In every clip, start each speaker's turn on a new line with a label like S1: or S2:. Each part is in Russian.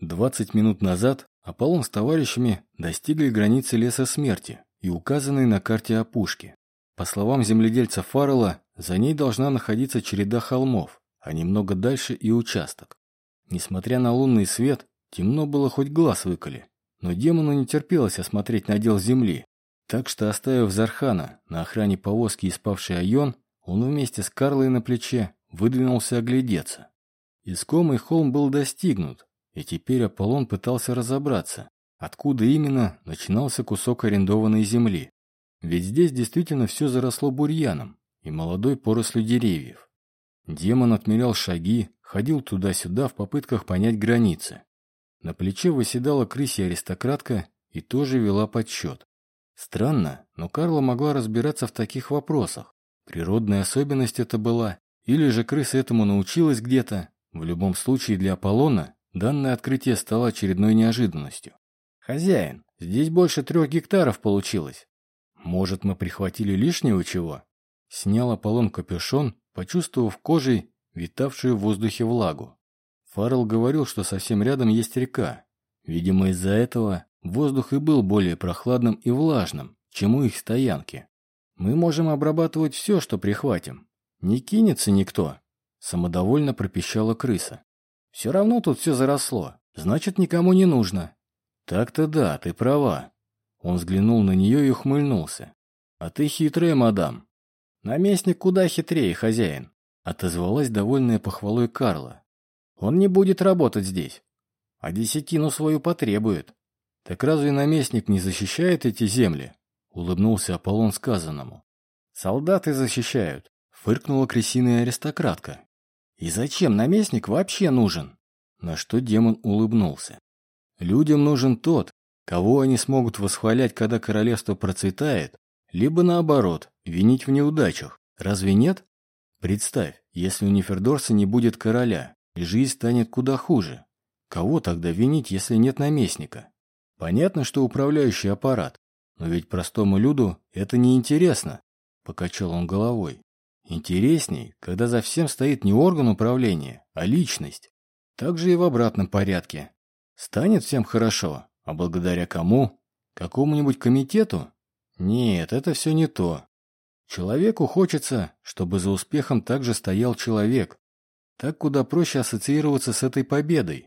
S1: Двадцать минут назад Аполлон с товарищами достигли границы леса смерти и указанной на карте опушки. По словам земледельца Фаррелла, за ней должна находиться череда холмов, а немного дальше и участок. Несмотря на лунный свет, темно было хоть глаз выколи, но демону не терпелось осмотреть надел земли, так что, оставив Зархана на охране повозки и спавший Айон, он вместе с Карлой на плече выдвинулся оглядеться. Искомый холм был достигнут, и теперь Аполлон пытался разобраться, откуда именно начинался кусок арендованной земли. Ведь здесь действительно все заросло бурьяном и молодой порослью деревьев. Демон отмерял шаги, ходил туда-сюда в попытках понять границы. На плече выседала крысья аристократка и тоже вела подсчет. Странно, но Карла могла разбираться в таких вопросах. Природная особенность это была, или же крыса этому научилась где-то. В любом случае для Аполлона данное открытие стало очередной неожиданностью. «Хозяин, здесь больше трех гектаров получилось. Может, мы прихватили лишнего чего?» Снял Аполлон капюшон, почувствовав кожей витавшую в воздухе влагу. Фаррелл говорил, что совсем рядом есть река. Видимо, из-за этого воздух и был более прохладным и влажным, чем у их стоянки. Мы можем обрабатывать все, что прихватим. Не кинется никто. Самодовольно пропищала крыса. Все равно тут все заросло. Значит, никому не нужно. Так-то да, ты права. Он взглянул на нее и ухмыльнулся. А ты хитрая, мадам. Наместник куда хитрее, хозяин. Отозвалась довольная похвалой Карла. Он не будет работать здесь. А десятину свою потребует. Так разве наместник не защищает эти земли? Улыбнулся Аполлон сказанному. Солдаты защищают. Фыркнула крысиная аристократка. И зачем наместник вообще нужен? На что демон улыбнулся. Людям нужен тот, кого они смогут восхвалять, когда королевство процветает, либо наоборот, винить в неудачах. Разве нет? Представь, если у Нефердорса не будет короля, жизнь станет куда хуже. Кого тогда винить, если нет наместника? Понятно, что управляющий аппарат, но ведь простому люду это не интересно, покачал он головой. Интересней, когда за всем стоит не орган управления, а личность. Так же и в обратном порядке. Станет всем хорошо, а благодаря кому? Какому-нибудь комитету? Нет, это все не то. Человеку хочется, чтобы за успехом также стоял человек, так куда проще ассоциироваться с этой победой.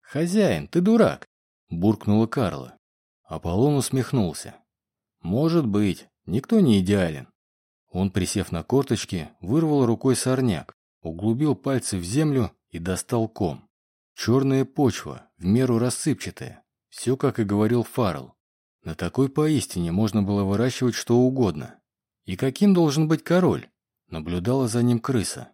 S1: «Хозяин, ты дурак!» – буркнула Карла. Аполлон усмехнулся. «Может быть, никто не идеален». Он, присев на корточки, вырвал рукой сорняк, углубил пальцы в землю и достал ком. Черная почва, в меру рассыпчатая. Все, как и говорил Фаррелл. На такой поистине можно было выращивать что угодно. И каким должен быть король? Наблюдала за ним крыса.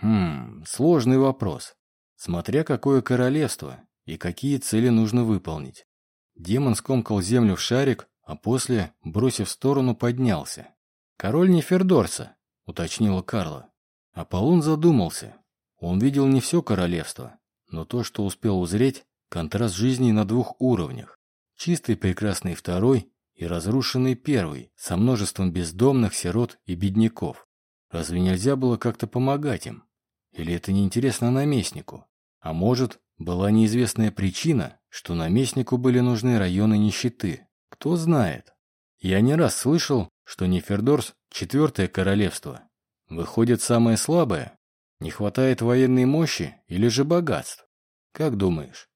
S1: Хм, сложный вопрос. Смотря какое королевство и какие цели нужно выполнить. Демон скомкал землю в шарик, а после, бросив в сторону, поднялся. «Король Нефердорса», — уточнила Карла. Аполлон задумался. Он видел не все королевство, но то, что успел узреть, контраст жизни на двух уровнях. Чистый прекрасный второй и разрушенный первый, со множеством бездомных, сирот и бедняков. Разве нельзя было как-то помогать им? Или это неинтересно наместнику? А может, была неизвестная причина, что наместнику были нужны районы нищеты? Кто знает. Я не раз слышал, что Нефердорс – четвертое королевство. Выходит, самое слабое? Не хватает военной мощи или же богатств? Как думаешь?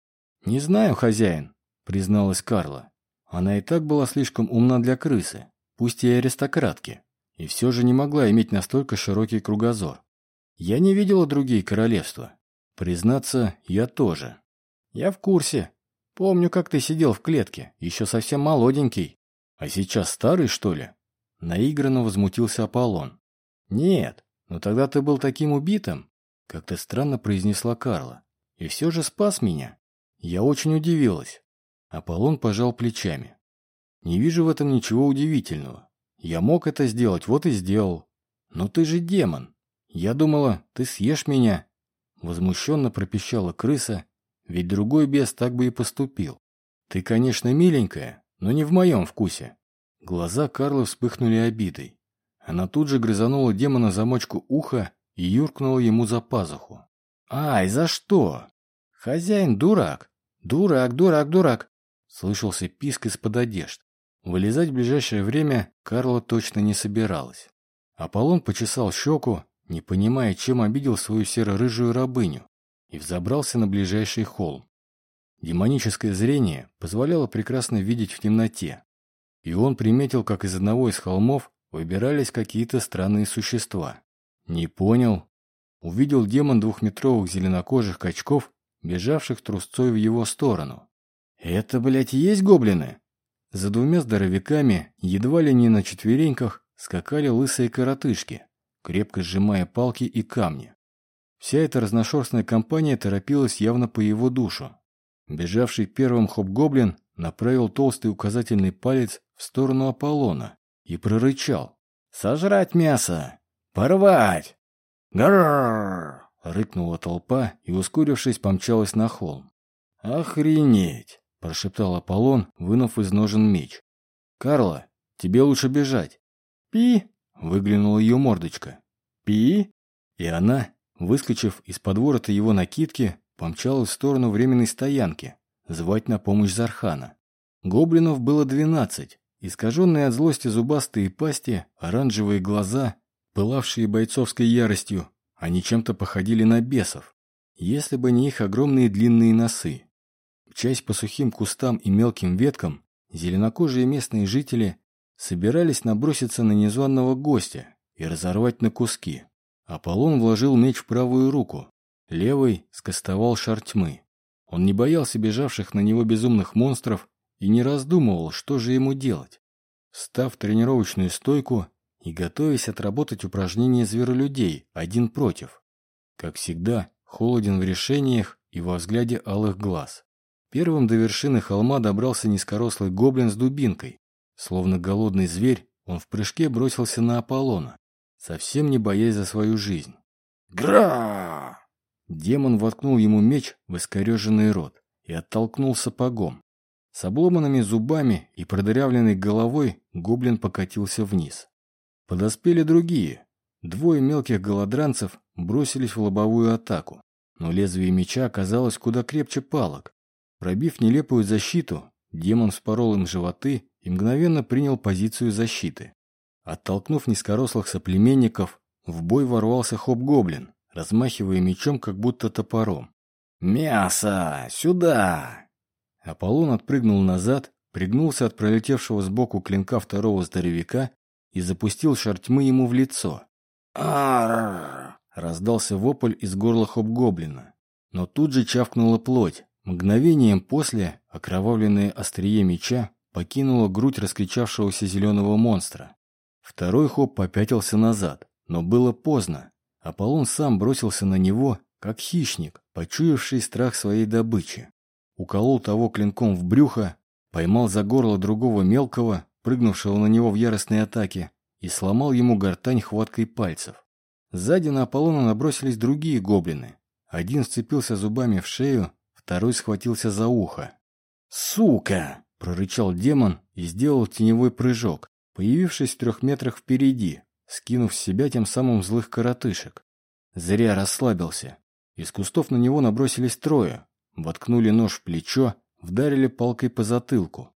S1: Не знаю, хозяин, призналась Карла. Она и так была слишком умна для крысы, пусть и аристократки, и все же не могла иметь настолько широкий кругозор. Я не видела другие королевства. Признаться, я тоже. Я в курсе. Помню, как ты сидел в клетке, еще совсем молоденький. А сейчас старый, что ли? Наигранно возмутился Аполлон. Нет, но тогда ты был таким убитым, как-то странно произнесла Карла. И все же спас меня. Я очень удивилась. Аполлон пожал плечами. Не вижу в этом ничего удивительного. Я мог это сделать, вот и сделал. Но ты же демон. «Я думала, ты съешь меня!» Возмущенно пропищала крыса, ведь другой бес так бы и поступил. «Ты, конечно, миленькая, но не в моем вкусе». Глаза Карлы вспыхнули обидой. Она тут же грызанула демона замочку уха и юркнула ему за пазуху. «Ай, за что?» «Хозяин дурак. «Дурак, дурак, дурак!» Слышался писк из-под одежд. Вылезать в ближайшее время Карла точно не собиралась. Аполлон почесал щеку, не понимая, чем обидел свою серо-рыжую рабыню, и взобрался на ближайший холм. Демоническое зрение позволяло прекрасно видеть в темноте, и он приметил, как из одного из холмов выбирались какие-то странные существа. Не понял. Увидел демон двухметровых зеленокожих качков, бежавших трусцой в его сторону. «Это, блядь, есть гоблины?» За двумя здоровяками, едва ли не на четвереньках, скакали лысые коротышки, крепко сжимая палки и камни. Вся эта разношерстная компания торопилась явно по его душу. Бежавший первым хоп-гоблин направил толстый указательный палец в сторону Аполлона и прорычал. «Сожрать мясо! Порвать!» «Гаррррр!» — рыкнула толпа и, ускорившись, помчалась на холм. «Охренеть!» — прошептал Аполлон, вынув из ножен меч. «Карла, тебе лучше бежать!» «Пи!» — выглянула ее мордочка. «Пи!» И она, выскочив из-под ворота его накидки, помчалась в сторону временной стоянки, звать на помощь Зархана. Гоблинов было двенадцать, искаженные от злости зубастые пасти, оранжевые глаза, пылавшие бойцовской яростью, они чем-то походили на бесов, если бы не их огромные длинные носы. Часть по сухим кустам и мелким веткам, зеленокожие местные жители собирались наброситься на незваного гостя и разорвать на куски. Аполлон вложил меч в правую руку, левый скостовал шар тьмы. Он не боялся бежавших на него безумных монстров и не раздумывал, что же ему делать. Став в тренировочную стойку и готовясь отработать упражнения зверолюдей один против. Как всегда, холоден в решениях и во взгляде алых глаз. Первым до вершины холма добрался низкорослый гоблин с дубинкой. Словно голодный зверь, он в прыжке бросился на Аполлона, совсем не боясь за свою жизнь. «Гра!» Демон воткнул ему меч в искореженный рот и оттолкнул сапогом. С обломанными зубами и продырявленной головой гоблин покатился вниз. Подоспели другие. Двое мелких голодранцев бросились в лобовую атаку, но лезвие меча оказалось куда крепче палок. Пробив нелепую защиту, демон вспорол им животы и мгновенно принял позицию защиты. Оттолкнув низкорослых соплеменников, в бой ворвался хоп-гоблин, размахивая мечом, как будто топором. «Мясо! Сюда!» Аполлон отпрыгнул назад, пригнулся от пролетевшего сбоку клинка второго здоровяка и запустил шар тьмы ему в лицо. «Арррр!» — раздался вопль из горла хоп-гоблина. Но тут же чавкнула плоть. Мгновением после окровавленное острие меча покинуло грудь раскричавшегося зеленого монстра. Второй хоп попятился назад, но было поздно. Аполлон сам бросился на него, как хищник, почуявший страх своей добычи. Уколол того клинком в брюхо, поймал за горло другого мелкого, прыгнувшего на него в яростной атаке, и сломал ему гортань хваткой пальцев. Сзади на Аполлона набросились другие гоблины. Один вцепился зубами в шею, второй схватился за ухо. «Сука!» – прорычал демон и сделал теневой прыжок, появившись в трех метрах впереди, скинув с себя тем самым злых коротышек. Зря расслабился. Из кустов на него набросились трое, воткнули нож в плечо, вдарили палкой по затылку.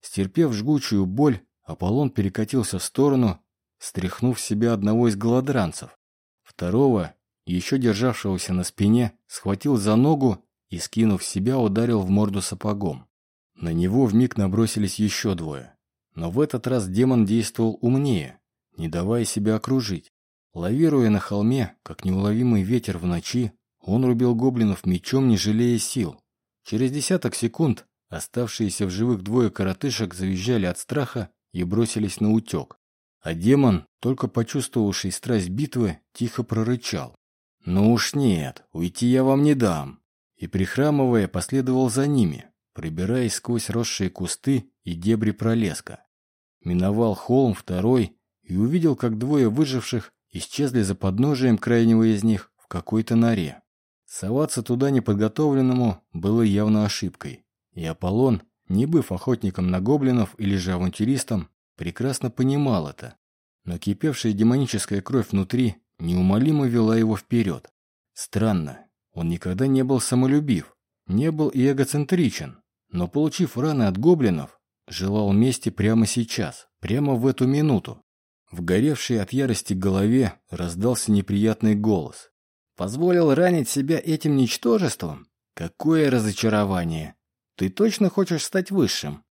S1: Стерпев жгучую боль, Аполлон перекатился в сторону, стряхнув с себя одного из голодранцев. Второго, еще державшегося на спине, схватил за ногу и, скинув себя, ударил в морду сапогом. На него вмиг набросились еще двое. Но в этот раз демон действовал умнее не давая себя окружить. Лавируя на холме, как неуловимый ветер в ночи, он рубил гоблинов мечом, не жалея сил. Через десяток секунд оставшиеся в живых двое коротышек завизжали от страха и бросились на утек. А демон, только почувствовавший страсть битвы, тихо прорычал. «Ну уж нет, уйти я вам не дам!» И, прихрамывая, последовал за ними, пробираясь сквозь росшие кусты и дебри пролеска. Миновал холм второй и увидел, как двое выживших исчезли за подножием крайнего из них в какой-то норе. Соваться туда неподготовленному было явно ошибкой, и Аполлон, не быв охотником на гоблинов или же авантюристом, прекрасно понимал это. Но кипевшая демоническая кровь внутри неумолимо вела его вперед. Странно, он никогда не был самолюбив, не был и эгоцентричен, но, получив раны от гоблинов, желал мести прямо сейчас, прямо в эту минуту. В горевшей от ярости голове раздался неприятный голос. «Позволил ранить себя этим ничтожеством? Какое разочарование! Ты точно хочешь стать высшим?»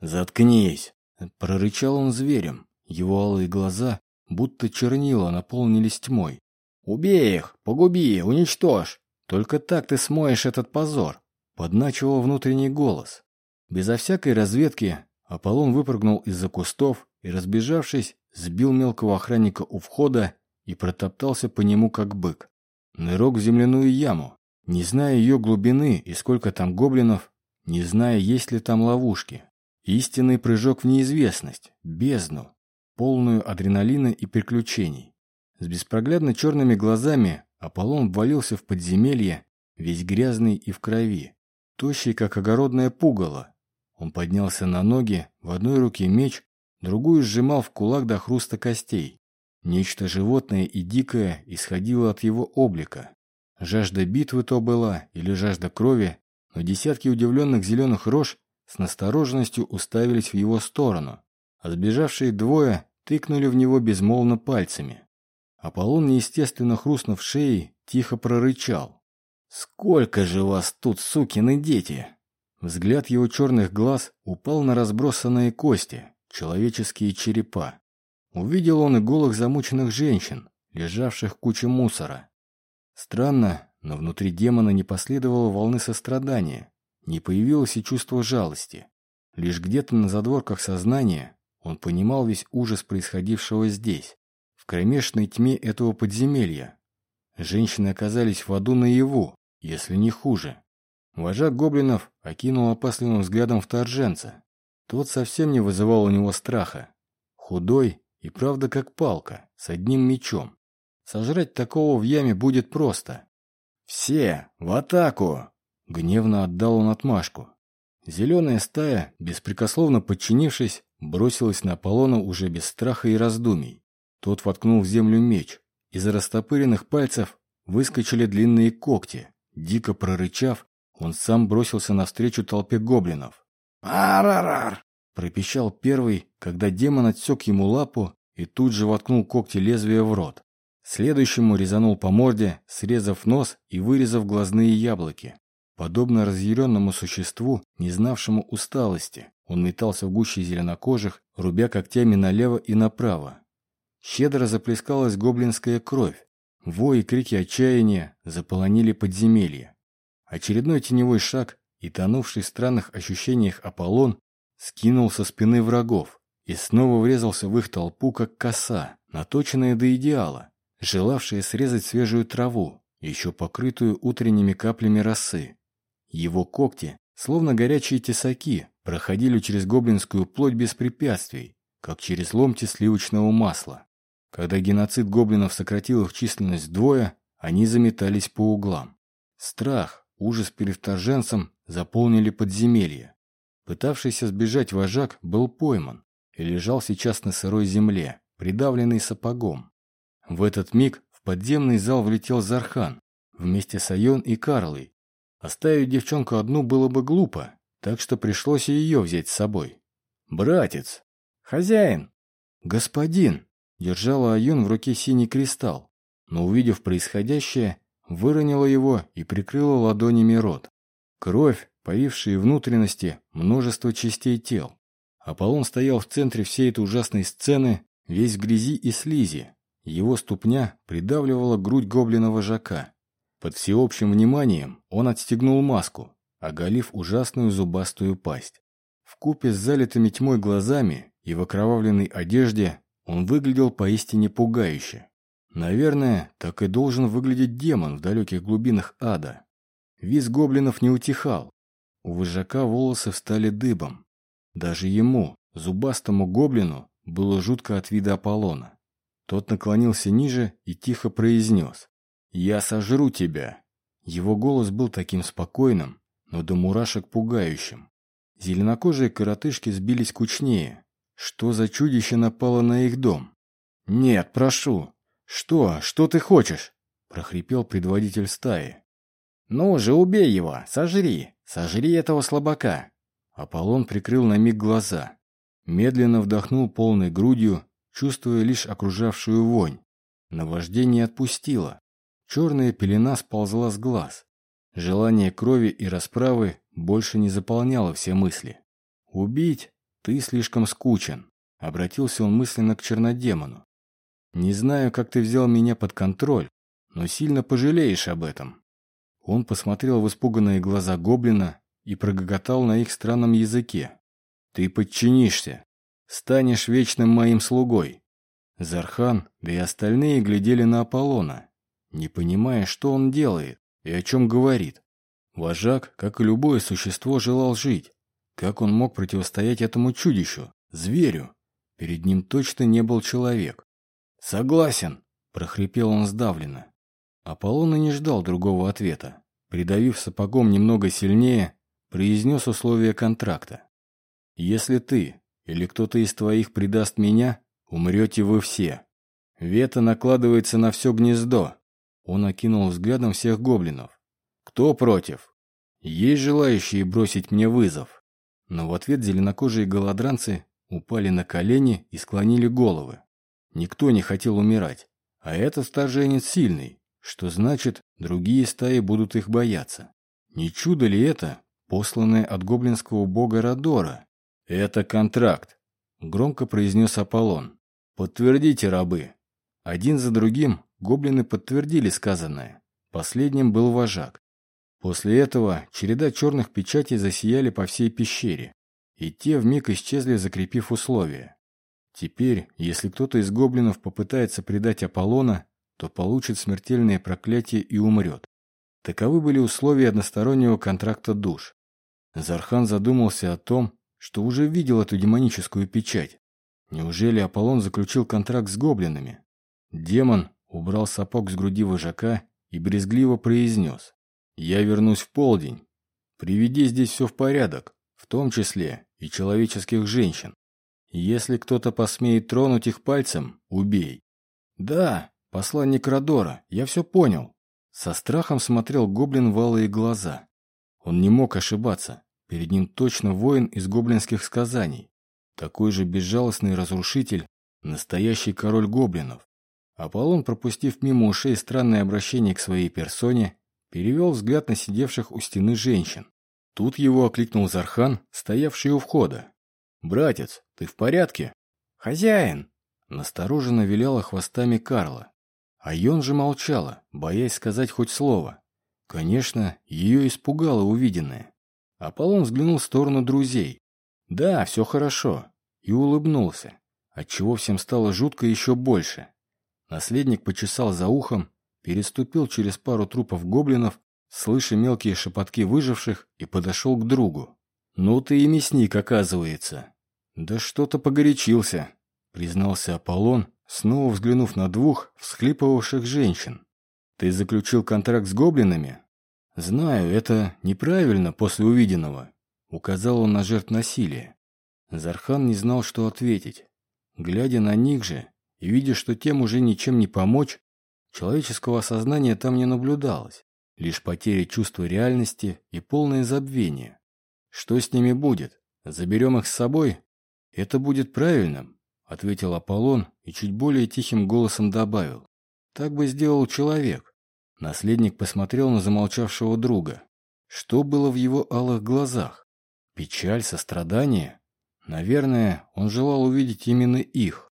S1: «Заткнись!» — прорычал он зверем. Его алые глаза, будто чернила, наполнились тьмой. «Убей их! Погуби! Уничтожь! Только так ты смоешь этот позор!» — подначивал внутренний голос. Безо всякой разведки Аполлон выпрыгнул из-за кустов и, разбежавшись, сбил мелкого охранника у входа и протоптался по нему, как бык. Нырок в земляную яму, не зная ее глубины и сколько там гоблинов, не зная, есть ли там ловушки. Истинный прыжок в неизвестность, бездну, полную адреналина и приключений. С беспроглядно черными глазами Аполлон ввалился в подземелье, весь грязный и в крови, тощий, как огородное пугало. Он поднялся на ноги, в одной руке меч, другую сжимал в кулак до хруста костей. Нечто животное и дикое исходило от его облика. Жажда битвы то была, или жажда крови, но десятки удивленных зеленых рож с настороженностью уставились в его сторону, а сбежавшие двое тыкнули в него безмолвно пальцами. Аполлон, неестественно хрустнув шеей, тихо прорычал. «Сколько же вас тут, сукины дети!» Взгляд его черных глаз упал на разбросанные кости, человеческие черепа. Увидел он и голых замученных женщин, лежавших куче мусора. Странно, но внутри демона не последовало волны сострадания, не появилось и чувство жалости. Лишь где-то на задворках сознания он понимал весь ужас происходившего здесь, в кромешной тьме этого подземелья. Женщины оказались в аду наяву, если не хуже. Вожак гоблинов окинул опасливым взглядом вторженца. Тот совсем не вызывал у него страха. Худой и правда как палка, с одним мечом. Сожрать такого в яме будет просто. «Все, в атаку!» Гневно отдал он отмашку. Зеленая стая, беспрекословно подчинившись, бросилась на Аполлона уже без страха и раздумий. Тот воткнул в землю меч. Из растопыренных пальцев выскочили длинные когти. Дико прорычав, он сам бросился навстречу толпе гоблинов. «Арарар!» – пропищал первый, когда демон отсек ему лапу и тут же воткнул когти лезвия в рот. Следующему резанул по морде, срезав нос и вырезав глазные яблоки. Подобно разъяренному существу, не знавшему усталости, он метался в гуще зеленокожих, рубя когтями налево и направо. Щедро заплескалась гоблинская кровь. Вой и крики отчаяния заполонили подземелье. Очередной теневой шаг, и тонувший в странных ощущениях Аполлон скинул со спины врагов и снова врезался в их толпу, как коса, наточенная до идеала, желавшая срезать свежую траву, еще покрытую утренними каплями росы. Его когти, словно горячие тесаки, проходили через гоблинскую плоть без препятствий, как через ломти сливочного масла. Когда геноцид гоблинов сократил их численность вдвое, они заметались по углам. Страх, Ужас перед вторженцем заполнили подземелье. Пытавшийся сбежать вожак был пойман и лежал сейчас на сырой земле, придавленный сапогом. В этот миг в подземный зал влетел Зархан вместе с Айон и Карлой. Оставить девчонку одну было бы глупо, так что пришлось и ее взять с собой. «Братец! Хозяин! Господин!» Держала Айон в руке синий кристалл, но, увидев происходящее, выронила его и прикрыла ладонями рот. Кровь, поившие внутренности, множество частей тел. Аполлон стоял в центре всей этой ужасной сцены, весь в грязи и слизи. Его ступня придавливала грудь гоблина-вожака. Под всеобщим вниманием он отстегнул маску, оголив ужасную зубастую пасть. В купе с залитыми тьмой глазами и в окровавленной одежде он выглядел поистине пугающе. Наверное, так и должен выглядеть демон в далеких глубинах ада. Виз гоблинов не утихал. У выжака волосы встали дыбом. Даже ему, зубастому гоблину, было жутко от вида Аполлона. Тот наклонился ниже и тихо произнес «Я сожру тебя». Его голос был таким спокойным, но до мурашек пугающим. Зеленокожие коротышки сбились кучнее. Что за чудище напало на их дом? «Нет, прошу, «Что? Что ты хочешь?» – прохрипел предводитель стаи. «Ну же, убей его! Сожри! Сожри этого слабака!» Аполлон прикрыл на миг глаза. Медленно вдохнул полной грудью, чувствуя лишь окружавшую вонь. Наваждение отпустило. Черная пелена сползла с глаз. Желание крови и расправы больше не заполняло все мысли. «Убить? Ты слишком скучен», — обратился он мысленно к чернодемону. «Не знаю, как ты взял меня под контроль, но сильно пожалеешь об этом». Он посмотрел в испуганные глаза гоблина и прогоготал на их странном языке. «Ты подчинишься. Станешь вечным моим слугой». Зархан, да и остальные глядели на Аполлона, не понимая, что он делает и о чем говорит. Вожак, как и любое существо, желал жить. Как он мог противостоять этому чудищу, зверю? Перед ним точно не был человек. «Согласен», – прохрипел он сдавленно. Аполлон не ждал другого ответа. Придавив сапогом немного сильнее, произнес условия контракта. «Если ты или кто-то из твоих предаст меня, умрете вы все. Вето накладывается на все гнездо». Он окинул взглядом всех гоблинов. «Кто против? Есть желающие бросить мне вызов?» Но в ответ зеленокожие голодранцы упали на колени и склонили головы. Никто не хотел умирать. А этот вторженец сильный, что значит, другие стаи будут их бояться. Не чудо ли это, посланное от гоблинского бога Радора? Это контракт, громко произнес Аполлон. Подтвердите, рабы. Один за другим гоблины подтвердили сказанное. Последним был вожак. После этого череда черных печатей засияли по всей пещере, и те вмиг исчезли, закрепив условия. Теперь, если кто-то из гоблинов попытается предать Аполлона, то получит смертельное проклятие и умрет. Таковы были условия одностороннего контракта душ. Зархан задумался о том, что уже видел эту демоническую печать. Неужели Аполлон заключил контракт с гоблинами? Демон убрал сапог с груди вожака и брезгливо произнес. «Я вернусь в полдень. Приведи здесь все в порядок, в том числе и человеческих женщин. Если кто-то посмеет тронуть их пальцем, убей». «Да, посланник Родора, я все понял». Со страхом смотрел гоблин в алые глаза. Он не мог ошибаться. Перед ним точно воин из гоблинских сказаний. Такой же безжалостный разрушитель, настоящий король гоблинов. Аполлон, пропустив мимо ушей странное обращение к своей персоне, перевел взгляд на сидевших у стены женщин. Тут его окликнул Зархан, стоявший у входа. «Братец, ты в порядке?» «Хозяин!» Настороженно виляла хвостами Карла. А Йон же молчала, боясь сказать хоть слово. Конечно, ее испугало увиденное. Аполлон взглянул в сторону друзей. «Да, все хорошо». И улыбнулся, отчего всем стало жутко еще больше. Наследник почесал за ухом, переступил через пару трупов гоблинов, слыша мелкие шепотки выживших, и подошел к другу. «Ну ты и мясник, оказывается». «Да что-то погорячился», — признался Аполлон, снова взглянув на двух всхлипывавших женщин. «Ты заключил контракт с гоблинами?» «Знаю, это неправильно после увиденного», — указал он на жертв насилия. Зархан не знал, что ответить. Глядя на них же и видя, что тем уже ничем не помочь, человеческого сознания там не наблюдалось, лишь потеря чувства реальности и полное забвение. Что с ними будет? Заберем их с собой? Это будет правильным, ответил Аполлон и чуть более тихим голосом добавил. Так бы сделал человек. Наследник посмотрел на замолчавшего друга. Что было в его алых глазах? Печаль, сострадание? Наверное, он желал увидеть именно их.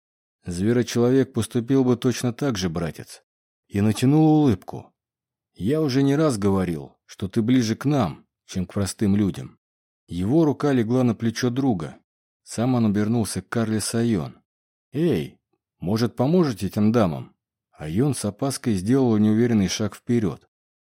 S1: Зверочеловек поступил бы точно так же, братец. И натянул улыбку. Я уже не раз говорил, что ты ближе к нам, чем к простым людям. Его рука легла на плечо друга. Сам он обернулся к Карле Сайон. «Эй, может, поможете этим дамам?» А Йон с опаской сделал неуверенный шаг вперед.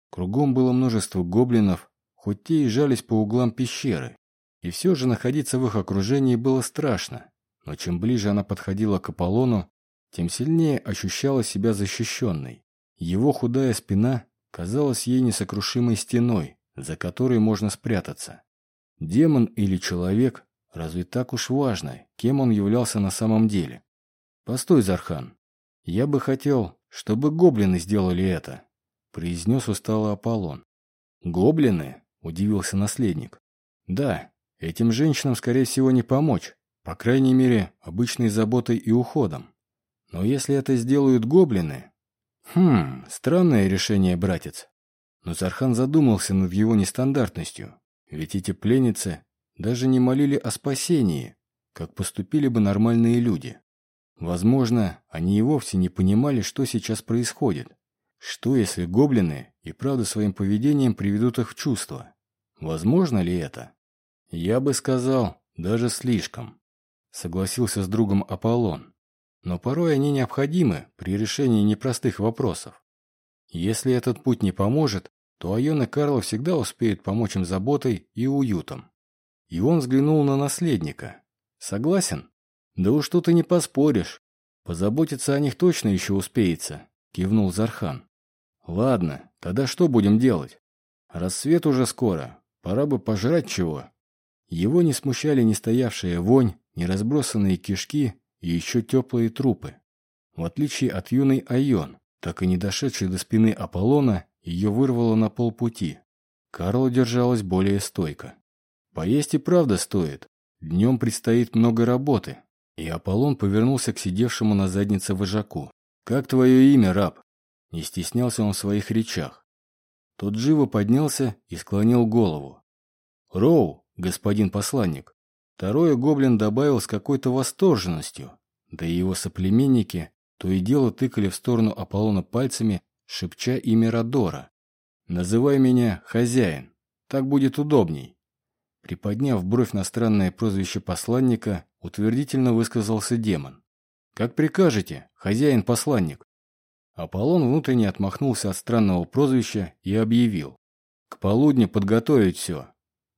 S1: Кругом было множество гоблинов, хоть те и жались по углам пещеры. И все же находиться в их окружении было страшно. Но чем ближе она подходила к Аполлону, тем сильнее ощущала себя защищенной. Его худая спина казалась ей несокрушимой стеной, за которой можно спрятаться. Демон или человек, разве так уж важно, кем он являлся на самом деле? Постой, Зархан. Я бы хотел, чтобы гоблины сделали это, произнес устало Аполлон. «Гоблины?» – удивился наследник. «Да, этим женщинам, скорее всего, не помочь. По крайней мере, обычной заботой и уходом. Но если это сделают гоблины... Хм, странное решение, братец. Но Зархан задумался над его нестандартностью. Ведь эти пленницы даже не молили о спасении, как поступили бы нормальные люди. Возможно, они и вовсе не понимали, что сейчас происходит. Что, если гоблины и правда своим поведением приведут их в чувство? Возможно ли это? Я бы сказал, даже слишком. Согласился с другом Аполлон. Но порой они необходимы при решении непростых вопросов. Если этот путь не поможет, то Айон и Карл всегда успеют помочь им заботой и уютом. И он взглянул на наследника. Согласен? Да уж тут и не поспоришь. Позаботиться о них точно еще успеется, кивнул Зархан. Ладно, тогда что будем делать? Рассвет уже скоро, пора бы пожрать чего. Его не смущали ни стоявшая вонь, ни разбросанные кишки и еще теплые трупы. В отличие от юной Айон, так и не дошедшей до спины Аполлона, ее вырвало на полпути. Карла держалась более стойко. Поесть и правда стоит. Днем предстоит много работы. И Аполлон повернулся к сидевшему на заднице вожаку. «Как твое имя, раб?» Не стеснялся он в своих речах. Тот живо поднялся и склонил голову. «Роу, господин посланник». Второе гоблин добавил с какой-то восторженностью. Да и его соплеменники то и дело тыкали в сторону Аполлона пальцами, шепча имя Родора. «Называй меня хозяин, так будет удобней». Приподняв бровь на странное прозвище посланника, утвердительно высказался демон. «Как прикажете, хозяин-посланник». Аполлон внутренне отмахнулся от странного прозвища и объявил. «К полудню подготовить все.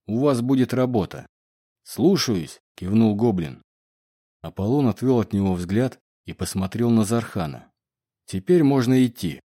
S1: У вас будет работа». «Слушаюсь», — кивнул гоблин. Аполлон отвел от него взгляд и посмотрел на Зархана. «Теперь можно идти».